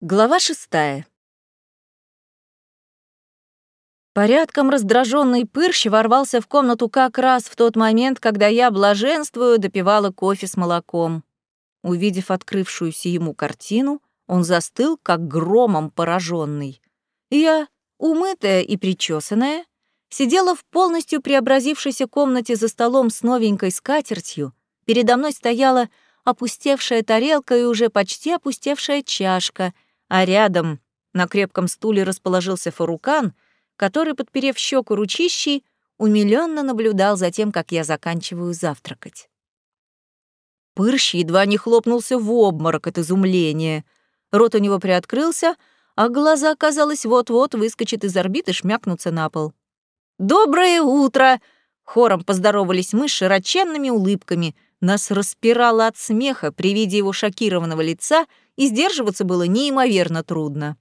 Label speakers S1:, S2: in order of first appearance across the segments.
S1: Глава шестая. Порядком раздраженный Пырщ ворвался в комнату как раз в тот момент, когда я, блаженствую, допивала кофе с молоком. Увидев открывшуюся ему картину, он застыл, как громом пораженный. Я, умытая и причесанная, сидела в полностью преобразившейся комнате за столом с новенькой скатертью. Передо мной стояла опустевшая тарелка и уже почти опустевшая чашка — а рядом на крепком стуле расположился Фарукан, который, подперев щеку ручищей, умилённо наблюдал за тем, как я заканчиваю завтракать. Пырщ едва не хлопнулся в обморок от изумления. Рот у него приоткрылся, а глаза, казалось, вот-вот выскочат из орбиты и шмякнутся на пол. «Доброе утро!» — хором поздоровались мы с широченными улыбками. Нас распирало от смеха при виде его шокированного лица — и сдерживаться было неимоверно трудно.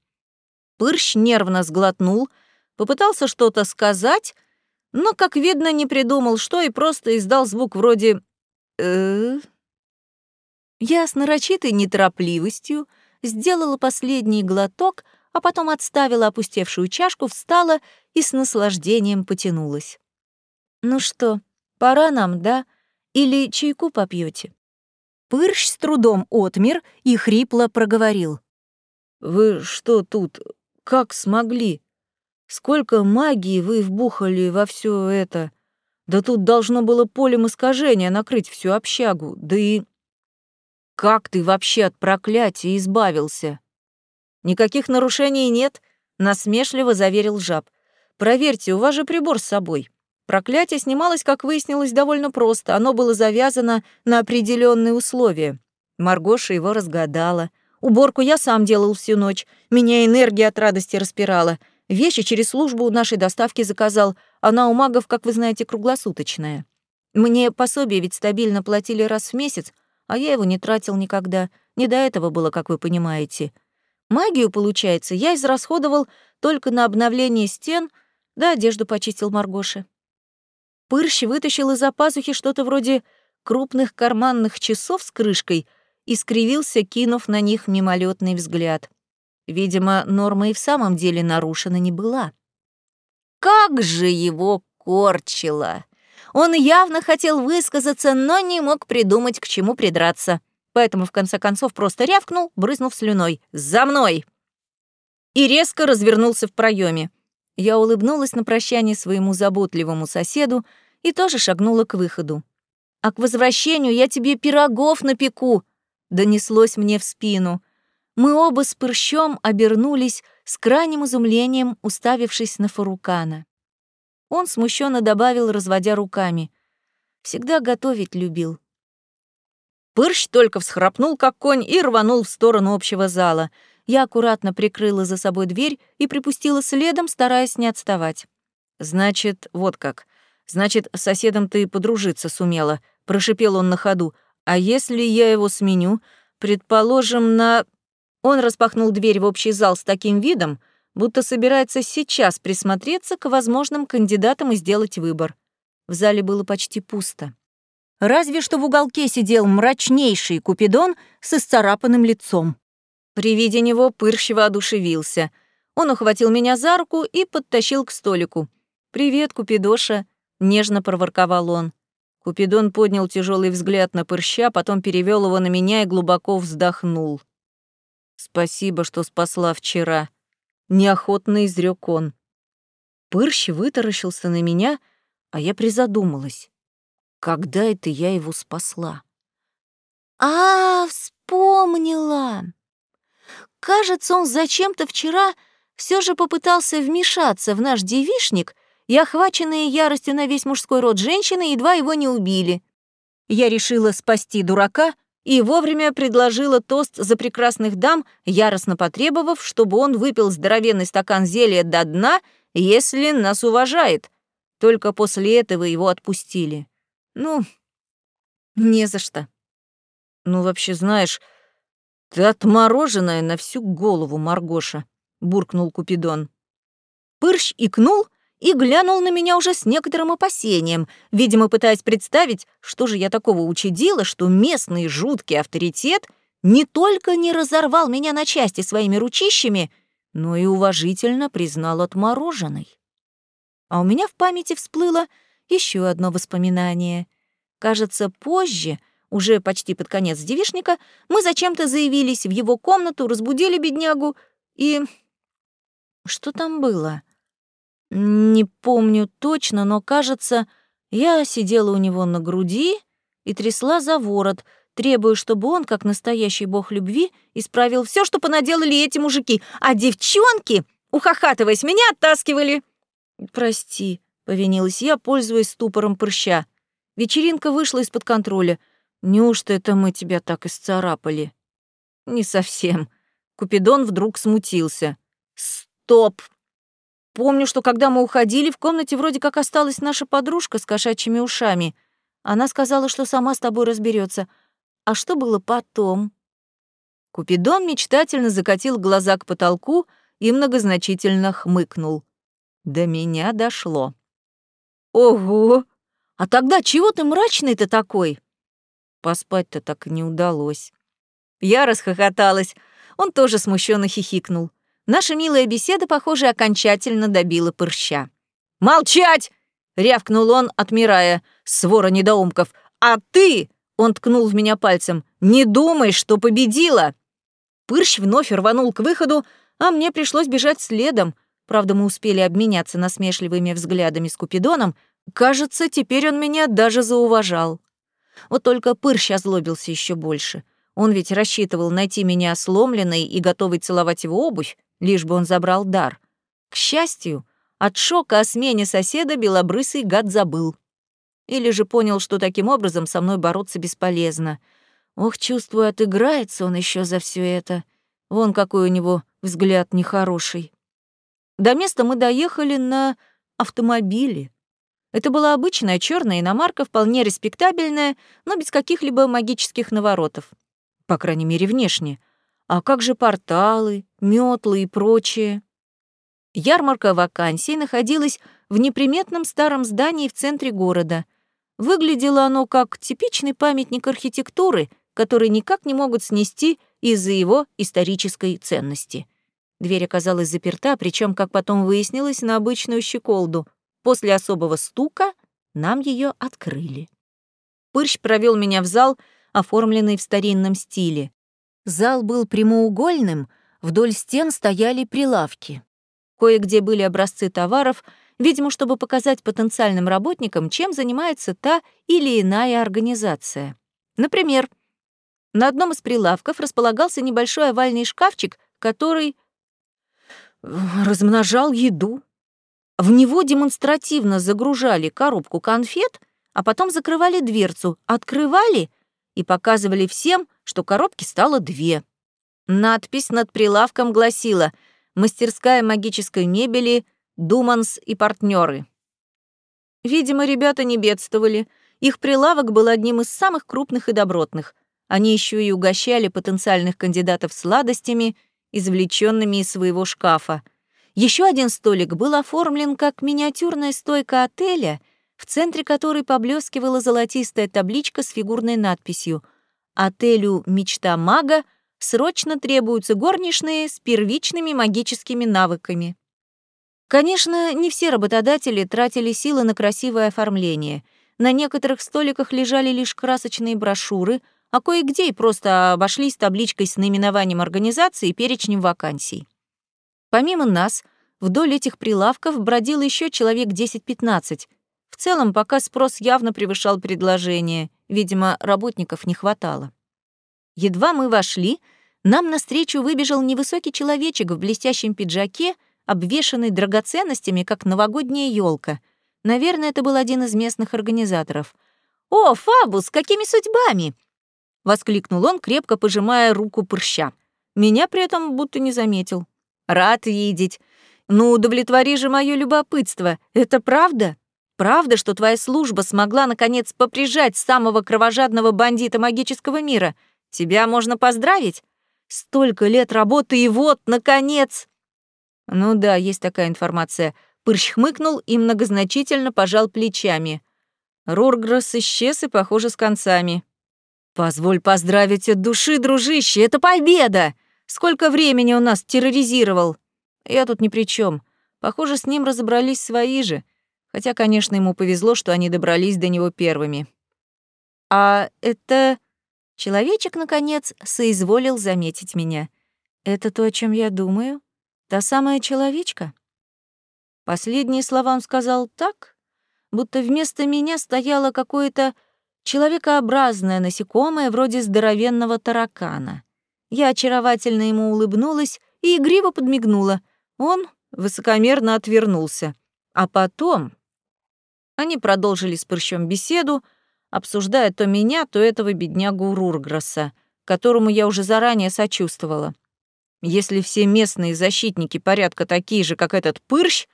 S1: Пырщ нервно сглотнул, попытался что-то сказать, но, как видно, не придумал, что, и просто издал звук вроде э Я с нарочитой неторопливостью сделала последний глоток, а потом отставила опустевшую чашку, встала и с наслаждением потянулась. «Ну что, пора нам, да? Или чайку попьете? Пырщ с трудом отмер и хрипло проговорил. «Вы что тут? Как смогли? Сколько магии вы вбухали во все это? Да тут должно было полем искажения накрыть всю общагу, да и... Как ты вообще от проклятия избавился?» «Никаких нарушений нет», — насмешливо заверил жаб. «Проверьте, у вас же прибор с собой». Проклятие снималось, как выяснилось, довольно просто. Оно было завязано на определенные условия. Маргоша его разгадала. Уборку я сам делал всю ночь. Меня энергия от радости распирала. Вещи через службу нашей доставки заказал. Она у магов, как вы знаете, круглосуточная. Мне пособие ведь стабильно платили раз в месяц, а я его не тратил никогда. Не до этого было, как вы понимаете. Магию, получается, я израсходовал только на обновление стен, да одежду почистил Маргоше. Пырщ вытащил из-за пазухи что-то вроде крупных карманных часов с крышкой и скривился, кинув на них мимолетный взгляд. Видимо, норма и в самом деле нарушена не была. Как же его корчило! Он явно хотел высказаться, но не мог придумать, к чему придраться. Поэтому в конце концов просто рявкнул, брызнув слюной. «За мной!» И резко развернулся в проеме. Я улыбнулась на прощание своему заботливому соседу и тоже шагнула к выходу. «А к возвращению я тебе пирогов напеку!» — донеслось мне в спину. Мы оба с Пырщом обернулись с крайним изумлением, уставившись на Фарукана. Он смущенно добавил, разводя руками. «Всегда готовить любил». Пырщ только всхрапнул, как конь, и рванул в сторону общего зала — я аккуратно прикрыла за собой дверь и припустила следом, стараясь не отставать. «Значит, вот как. Значит, с соседом ты подружиться сумела», — прошипел он на ходу. «А если я его сменю? Предположим, на...» Он распахнул дверь в общий зал с таким видом, будто собирается сейчас присмотреться к возможным кандидатам и сделать выбор. В зале было почти пусто. Разве что в уголке сидел мрачнейший Купидон с исцарапанным лицом. При виде него Пырщево одушевился. Он ухватил меня за руку и подтащил к столику. «Привет, Купидоша», — нежно проворковал он. Купидон поднял тяжелый взгляд на Пырща, потом перевел его на меня и глубоко вздохнул. «Спасибо, что спасла вчера», — неохотно изрек он. Пырщ вытаращился на меня, а я призадумалась. Когда это я его спасла? «А, вспомнила!» Кажется, он зачем-то вчера все же попытался вмешаться в наш девишник, и охваченные яростью на весь мужской род женщины едва его не убили. Я решила спасти дурака и вовремя предложила тост за прекрасных дам, яростно потребовав, чтобы он выпил здоровенный стакан зелья до дна, если нас уважает. Только после этого его отпустили. Ну, не за что. Ну, вообще, знаешь, «Ты отмороженная на всю голову, Маргоша», — буркнул Купидон. Пырщ икнул и глянул на меня уже с некоторым опасением, видимо, пытаясь представить, что же я такого учудила, что местный жуткий авторитет не только не разорвал меня на части своими ручищами, но и уважительно признал отмороженной. А у меня в памяти всплыло еще одно воспоминание. Кажется, позже, уже почти под конец девишника, мы зачем-то заявились в его комнату, разбудили беднягу и... Что там было? Не помню точно, но, кажется, я сидела у него на груди и трясла за ворот, требуя, чтобы он, как настоящий бог любви, исправил все, что понаделали эти мужики, а девчонки, ухахатываясь, меня оттаскивали. «Прости», — повинилась я, пользуясь ступором прыща. Вечеринка вышла из-под контроля. Неужто это мы тебя так исцарапали? Не совсем. Купидон вдруг смутился. Стоп! Помню, что когда мы уходили, в комнате вроде как осталась наша подружка с кошачьими ушами. Она сказала, что сама с тобой разберется. А что было потом? Купидон мечтательно закатил глаза к потолку и многозначительно хмыкнул. До меня дошло. «Ого! А тогда чего ты мрачный-то такой?» Поспать-то так и не удалось. Я расхохоталась. Он тоже смущенно хихикнул. Наша милая беседа, похоже, окончательно добила пырща. «Молчать!» — рявкнул он, отмирая. «Свора недоумков! А ты!» — он ткнул в меня пальцем. «Не думай, что победила!» Пырщ вновь рванул к выходу, а мне пришлось бежать следом — Правда, мы успели обменяться насмешливыми взглядами с Купидоном. Кажется, теперь он меня даже зауважал. Вот только Пырщ озлобился еще больше. Он ведь рассчитывал найти меня сломленной и готовый целовать его обувь, лишь бы он забрал дар. К счастью, от шока о смене соседа белобрысый гад забыл. Или же понял, что таким образом со мной бороться бесполезно. Ох, чувствую, отыграется он еще за все это. Вон какой у него взгляд нехороший. До места мы доехали на автомобиле. Это была обычная черная иномарка, вполне респектабельная, но без каких-либо магических наворотов. По крайней мере, внешне. А как же порталы, метлы и прочее? Ярмарка вакансий находилась в неприметном старом здании в центре города. Выглядело оно как типичный памятник архитектуры, который никак не могут снести из-за его исторической ценности — Дверь оказалась заперта, причем, как потом выяснилось, на обычную щеколду. После особого стука нам ее открыли. Пырщ провел меня в зал, оформленный в старинном стиле. Зал был прямоугольным, вдоль стен стояли прилавки. Кое-где были образцы товаров, видимо, чтобы показать потенциальным работникам, чем занимается та или иная организация. Например, на одном из прилавков располагался небольшой овальный шкафчик, который размножал еду. В него демонстративно загружали коробку конфет, а потом закрывали дверцу, открывали и показывали всем, что коробки стало две. Надпись над прилавком гласила «Мастерская магической мебели, Думанс и партнеры. Видимо, ребята не бедствовали. Их прилавок был одним из самых крупных и добротных. Они еще и угощали потенциальных кандидатов сладостями извлеченными из своего шкафа. Еще один столик был оформлен как миниатюрная стойка отеля, в центре которой поблескивала золотистая табличка с фигурной надписью «Отелю «Мечта мага» срочно требуются горничные с первичными магическими навыками». Конечно, не все работодатели тратили силы на красивое оформление. На некоторых столиках лежали лишь красочные брошюры — а кое-где и просто обошлись табличкой с наименованием организации и перечнем вакансий. Помимо нас, вдоль этих прилавков бродило еще человек 10-15. В целом, пока спрос явно превышал предложение, видимо, работников не хватало. Едва мы вошли, нам навстречу выбежал невысокий человечек в блестящем пиджаке, обвешанный драгоценностями, как новогодняя елка. Наверное, это был один из местных организаторов. «О, Фабус, какими судьбами!» воскликнул он, крепко пожимая руку прыща. Меня при этом будто не заметил. Рад видеть. Ну, удовлетвори же мое любопытство. Это правда? Правда, что твоя служба смогла наконец поприжать самого кровожадного бандита магического мира? Тебя можно поздравить? Столько лет работы и вот, наконец. Ну да, есть такая информация. Пырщ хмыкнул и многозначительно пожал плечами. Рургресс исчез и, похоже, с концами. «Позволь поздравить от души, дружище, это победа! Сколько времени он нас терроризировал! Я тут ни при чем. Похоже, с ним разобрались свои же, хотя, конечно, ему повезло, что они добрались до него первыми. А это... Человечек, наконец, соизволил заметить меня. Это то, о чем я думаю? Та самая человечка? Последние слова он сказал так, будто вместо меня стояло какое-то человекообразное насекомое вроде здоровенного таракана. Я очаровательно ему улыбнулась и игриво подмигнула. Он высокомерно отвернулся. А потом они продолжили с Прыщом беседу, обсуждая то меня, то этого беднягу Рургросса, которому я уже заранее сочувствовала. Если все местные защитники порядка такие же, как этот Пырщ,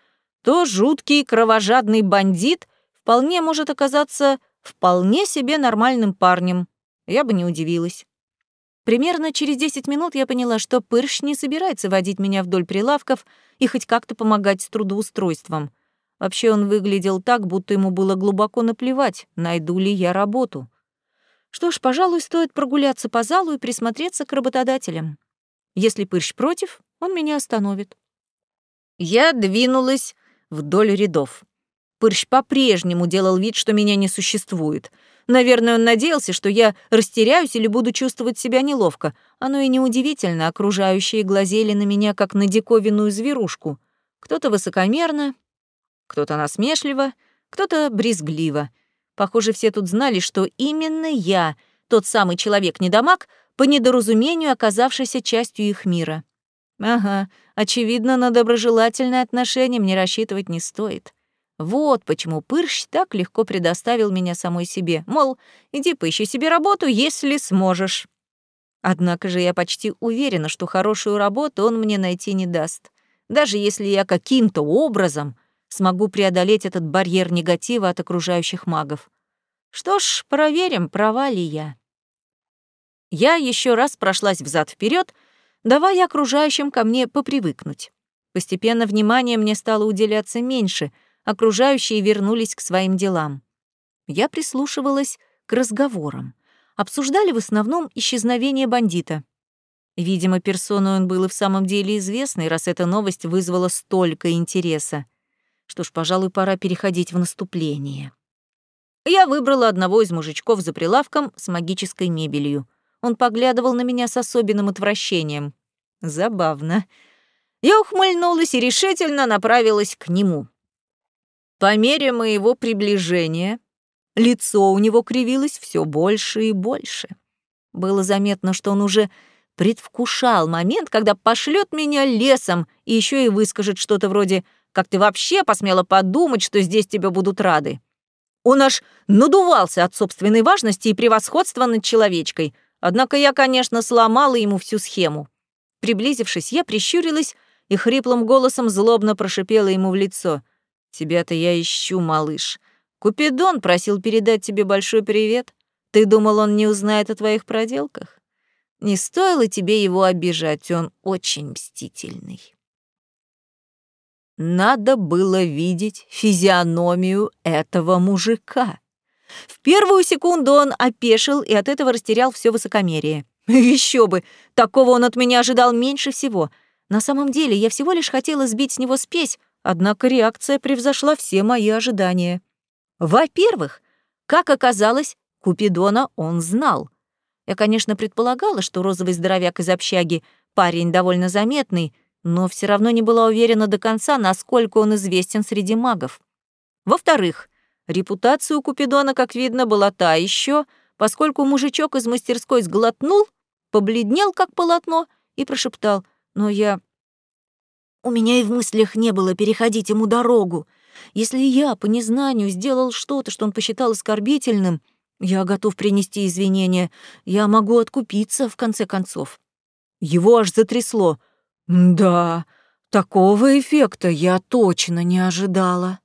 S1: то жуткий кровожадный бандит вполне может оказаться вполне себе нормальным парнем. Я бы не удивилась. Примерно через 10 минут я поняла, что Пырщ не собирается водить меня вдоль прилавков и хоть как-то помогать с трудоустройством. Вообще он выглядел так, будто ему было глубоко наплевать, найду ли я работу. Что ж, пожалуй, стоит прогуляться по залу и присмотреться к работодателям. Если Пырщ против, он меня остановит. Я двинулась вдоль рядов. Пырщ по-прежнему делал вид, что меня не существует. Наверное, он надеялся, что я растеряюсь или буду чувствовать себя неловко. Оно и неудивительно, окружающие глазели на меня, как на диковинную зверушку. Кто-то высокомерно, кто-то насмешливо, кто-то брезгливо. Похоже, все тут знали, что именно я, тот самый человек-недомаг, по недоразумению оказавшийся частью их мира. Ага, очевидно, на доброжелательное отношение мне рассчитывать не стоит. Вот почему Пырщ так легко предоставил меня самой себе. Мол, иди поищи себе работу, если сможешь. Однако же я почти уверена, что хорошую работу он мне найти не даст. Даже если я каким-то образом смогу преодолеть этот барьер негатива от окружающих магов. Что ж, проверим, права ли я. Я еще раз прошлась взад вперед, давая окружающим ко мне попривыкнуть. Постепенно внимание мне стало уделяться меньше — окружающие вернулись к своим делам. Я прислушивалась к разговорам. Обсуждали в основном исчезновение бандита. Видимо, персоной он был и в самом деле известный, раз эта новость вызвала столько интереса. Что ж, пожалуй, пора переходить в наступление. Я выбрала одного из мужичков за прилавком с магической мебелью. Он поглядывал на меня с особенным отвращением. Забавно. Я ухмыльнулась и решительно направилась к нему. По мере моего приближения лицо у него кривилось все больше и больше. Было заметно, что он уже предвкушал момент, когда пошлет меня лесом и еще и выскажет что-то вроде «Как ты вообще посмела подумать, что здесь тебя будут рады?» Он аж надувался от собственной важности и превосходства над человечкой, однако я, конечно, сломала ему всю схему. Приблизившись, я прищурилась и хриплым голосом злобно прошипела ему в лицо — Тебя-то я ищу, малыш. Купидон просил передать тебе большой привет. Ты думал, он не узнает о твоих проделках? Не стоило тебе его обижать, он очень мстительный. Надо было видеть физиономию этого мужика. В первую секунду он опешил и от этого растерял все высокомерие. Еще бы! Такого он от меня ожидал меньше всего. На самом деле, я всего лишь хотела сбить с него спесь, Однако реакция превзошла все мои ожидания. Во-первых, как оказалось, Купидона он знал. Я, конечно, предполагала, что розовый здоровяк из общаги парень довольно заметный, но все равно не была уверена до конца, насколько он известен среди магов. Во-вторых, репутация у Купидона, как видно, была та еще, поскольку мужичок из мастерской сглотнул, побледнел, как полотно, и прошептал, «Но я у меня и в мыслях не было переходить ему дорогу. Если я по незнанию сделал что-то, что он посчитал оскорбительным, я готов принести извинения. Я могу откупиться, в конце концов. Его аж затрясло. Да, такого эффекта я точно не ожидала.